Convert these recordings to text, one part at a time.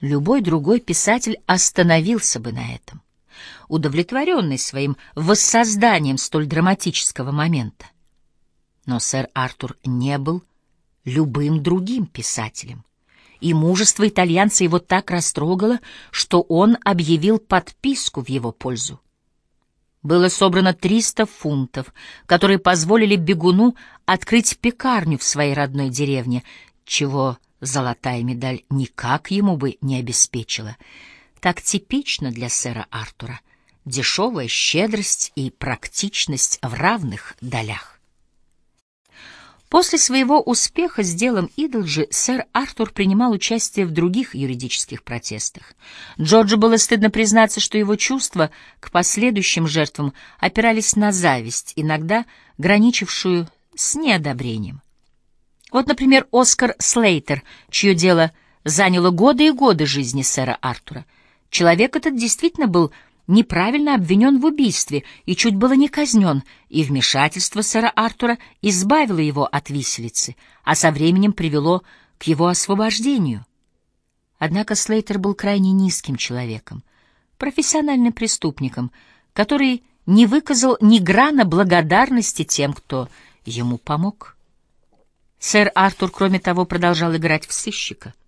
Любой другой писатель остановился бы на этом, удовлетворенный своим воссозданием столь драматического момента. Но сэр Артур не был любым другим писателем, и мужество итальянца его так растрогало, что он объявил подписку в его пользу. Было собрано 300 фунтов, которые позволили бегуну открыть пекарню в своей родной деревне, чего золотая медаль никак ему бы не обеспечила. Так типично для сэра Артура — дешевая щедрость и практичность в равных долях. После своего успеха с делом Идолджи сэр Артур принимал участие в других юридических протестах. Джорджу было стыдно признаться, что его чувства к последующим жертвам опирались на зависть, иногда граничившую с неодобрением. Вот, например, Оскар Слейтер, чье дело заняло годы и годы жизни сэра Артура. Человек этот действительно был неправильно обвинен в убийстве и чуть было не казнен, и вмешательство сэра Артура избавило его от виселицы, а со временем привело к его освобождению. Однако Слейтер был крайне низким человеком, профессиональным преступником, который не выказал ни грана благодарности тем, кто ему помог. Сэр Артур, кроме того, продолжал играть в сыщика —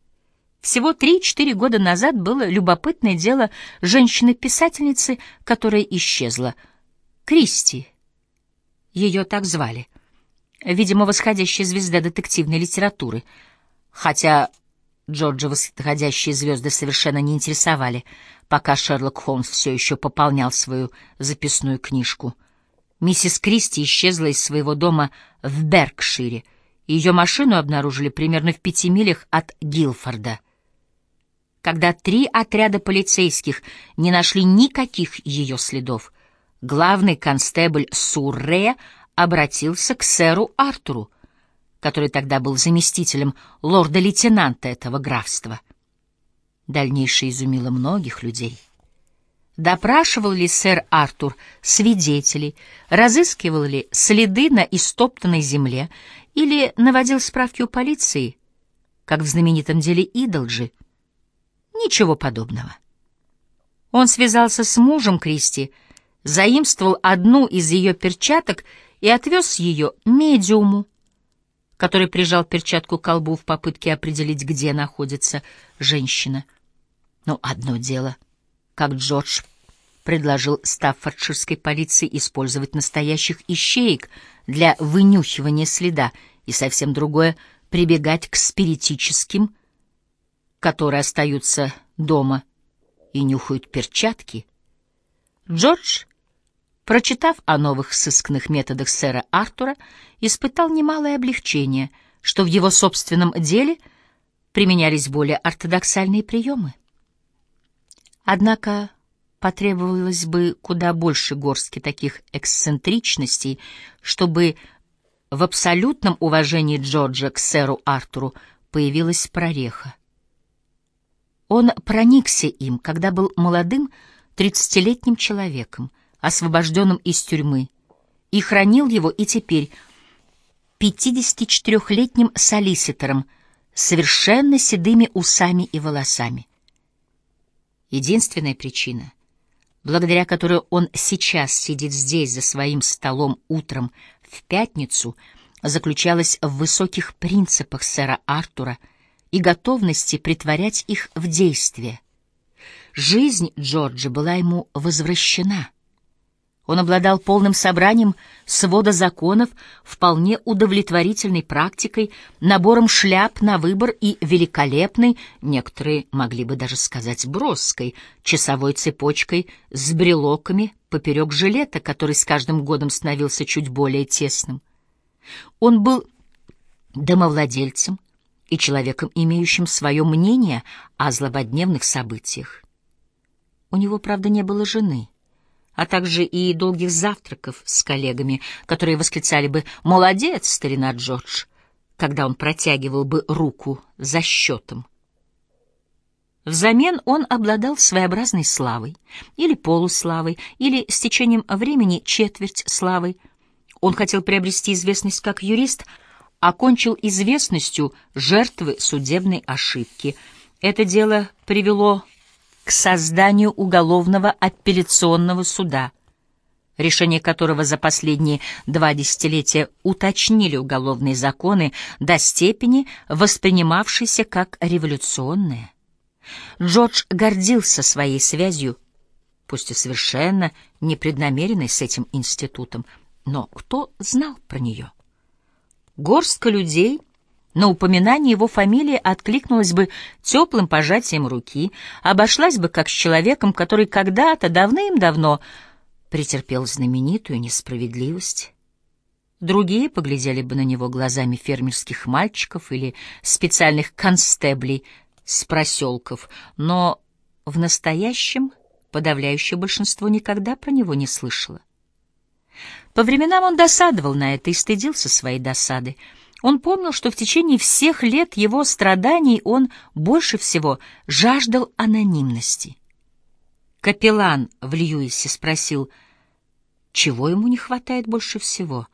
всего три-четыре года назад было любопытное дело женщины-писательницы, которая исчезла. Кристи. Ее так звали. Видимо, восходящая звезда детективной литературы. Хотя Джорджа восходящие звезды совершенно не интересовали, пока Шерлок Холмс все еще пополнял свою записную книжку. Миссис Кристи исчезла из своего дома в Беркшире. Ее машину обнаружили примерно в пяти милях от Гилфорда — когда три отряда полицейских не нашли никаких ее следов, главный констебль Сурре обратился к сэру Артуру, который тогда был заместителем лорда-лейтенанта этого графства. Дальнейшее изумило многих людей. Допрашивал ли сэр Артур свидетелей, разыскивал ли следы на истоптанной земле или наводил справки у полиции, как в знаменитом деле Идолджи — Ничего подобного. Он связался с мужем Кристи, заимствовал одну из ее перчаток и отвез ее медиуму, который прижал перчатку к колбу в попытке определить, где находится женщина. Но одно дело, как Джордж предложил стаффордширской полиции использовать настоящих ищеек для вынюхивания следа, и совсем другое — прибегать к спиритическим которые остаются дома и нюхают перчатки, Джордж, прочитав о новых сыскных методах сэра Артура, испытал немалое облегчение, что в его собственном деле применялись более ортодоксальные приемы. Однако потребовалось бы куда больше горстки таких эксцентричностей, чтобы в абсолютном уважении Джорджа к сэру Артуру появилась прореха. Он проникся им, когда был молодым тридцатилетним человеком, освобожденным из тюрьмы, и хранил его и теперь 54-летним солиситором, совершенно седыми усами и волосами. Единственная причина, благодаря которой он сейчас сидит здесь за своим столом утром в пятницу, заключалась в высоких принципах сэра Артура — и готовности притворять их в действие. Жизнь Джорджа была ему возвращена. Он обладал полным собранием свода законов, вполне удовлетворительной практикой, набором шляп на выбор и великолепной, некоторые могли бы даже сказать броской, часовой цепочкой с брелоками поперек жилета, который с каждым годом становился чуть более тесным. Он был домовладельцем, и человеком, имеющим свое мнение о злободневных событиях. У него, правда, не было жены, а также и долгих завтраков с коллегами, которые восклицали бы «Молодец, старина Джордж», когда он протягивал бы руку за счетом. Взамен он обладал своеобразной славой, или полуславой, или с течением времени четверть славой. Он хотел приобрести известность как юрист — окончил известностью жертвы судебной ошибки Это дело привело к созданию уголовного апелляционного суда, решение которого за последние два десятилетия уточнили уголовные законы до степени, воспринимавшейся как революционные. Джордж гордился своей связью, пусть и совершенно непреднамеренной с этим институтом, но кто знал про нее? Горстка людей на упоминание его фамилии откликнулась бы теплым пожатием руки, обошлась бы как с человеком, который когда-то давным-давно претерпел знаменитую несправедливость. Другие поглядели бы на него глазами фермерских мальчиков или специальных констеблей с проселков, но в настоящем подавляющее большинство никогда про него не слышало. По временам он досадовал на это и стыдился своей досады. Он помнил, что в течение всех лет его страданий он больше всего жаждал анонимности. Капеллан в Льюисе спросил, чего ему не хватает больше всего,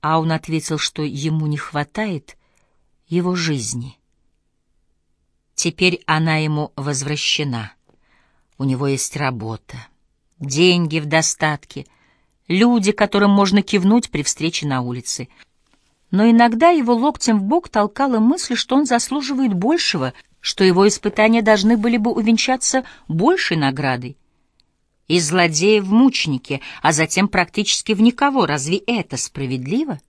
а он ответил, что ему не хватает его жизни. Теперь она ему возвращена. У него есть работа, деньги в достатке, люди, которым можно кивнуть при встрече на улице — но иногда его локтем в бок толкала мысль, что он заслуживает большего, что его испытания должны были бы увенчаться большей наградой. Из злодея в мученики, а затем практически в никого. Разве это справедливо?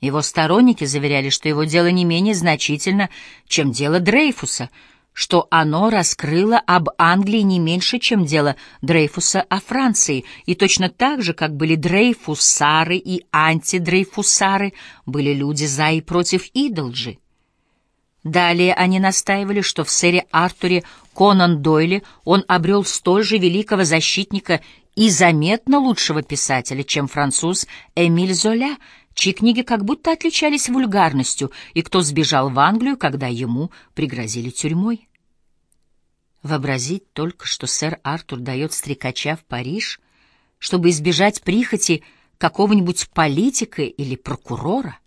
Его сторонники заверяли, что его дело не менее значительно, чем дело Дрейфуса — что оно раскрыло об Англии не меньше, чем дело Дрейфуса о Франции, и точно так же, как были дрейфусары и антидрейфусары, были люди за и против Идолджи. Далее они настаивали, что в сэре Артуре Конан Дойле он обрел столь же великого защитника и заметно лучшего писателя, чем француз Эмиль Золя, чьи книги как будто отличались вульгарностью, и кто сбежал в Англию, когда ему пригрозили тюрьмой. Вообразить только, что сэр Артур дает стрекача в Париж, чтобы избежать прихоти какого-нибудь политика или прокурора.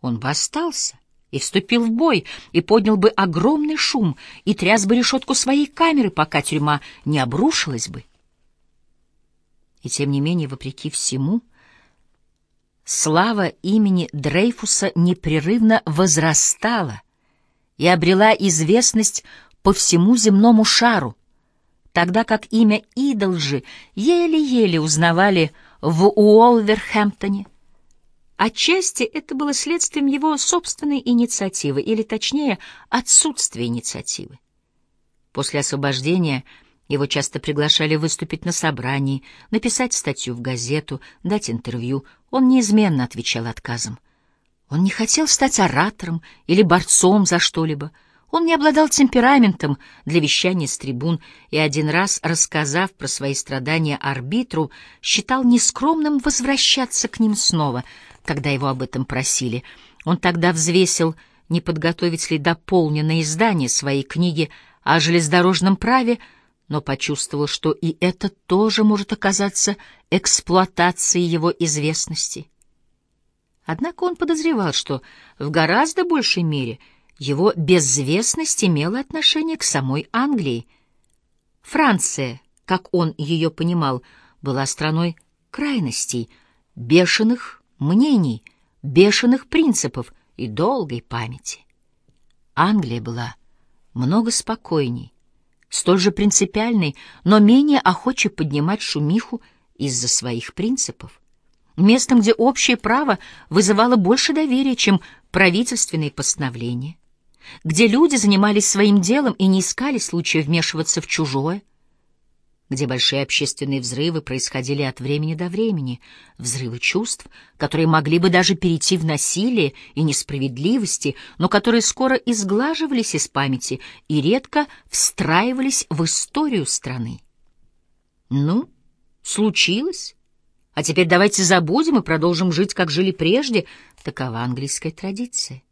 Он бы остался и вступил в бой, и поднял бы огромный шум, и тряс бы решетку своей камеры, пока тюрьма не обрушилась бы. И тем не менее, вопреки всему, слава имени Дрейфуса непрерывно возрастала и обрела известность по всему земному шару, тогда как имя Идолжи еле-еле узнавали в Уолверхэмптоне. Отчасти это было следствием его собственной инициативы, или точнее, отсутствия инициативы. После освобождения его часто приглашали выступить на собрании, написать статью в газету, дать интервью. Он неизменно отвечал отказом. Он не хотел стать оратором или борцом за что-либо. Он не обладал темпераментом для вещания с трибун и один раз, рассказав про свои страдания арбитру, считал нескромным возвращаться к ним снова, когда его об этом просили. Он тогда взвесил, не подготовить ли дополненное издание своей книги о железнодорожном праве, но почувствовал, что и это тоже может оказаться эксплуатацией его известности. Однако он подозревал, что в гораздо большей мере его безвестность имела отношение к самой Англии. Франция, как он ее понимал, была страной крайностей, бешеных мнений, бешеных принципов и долгой памяти. Англия была много спокойней, столь же принципиальный, но менее охочий поднимать шумиху из-за своих принципов. Местом, где общее право вызывало больше доверия, чем правительственные постановления, где люди занимались своим делом и не искали случая вмешиваться в чужое, где большие общественные взрывы происходили от времени до времени, взрывы чувств, которые могли бы даже перейти в насилие и несправедливости, но которые скоро изглаживались из памяти и редко встраивались в историю страны. Ну, случилось. А теперь давайте забудем и продолжим жить, как жили прежде. Такова английская традиция.